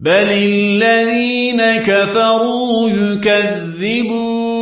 بل الذين كفروا يكذبون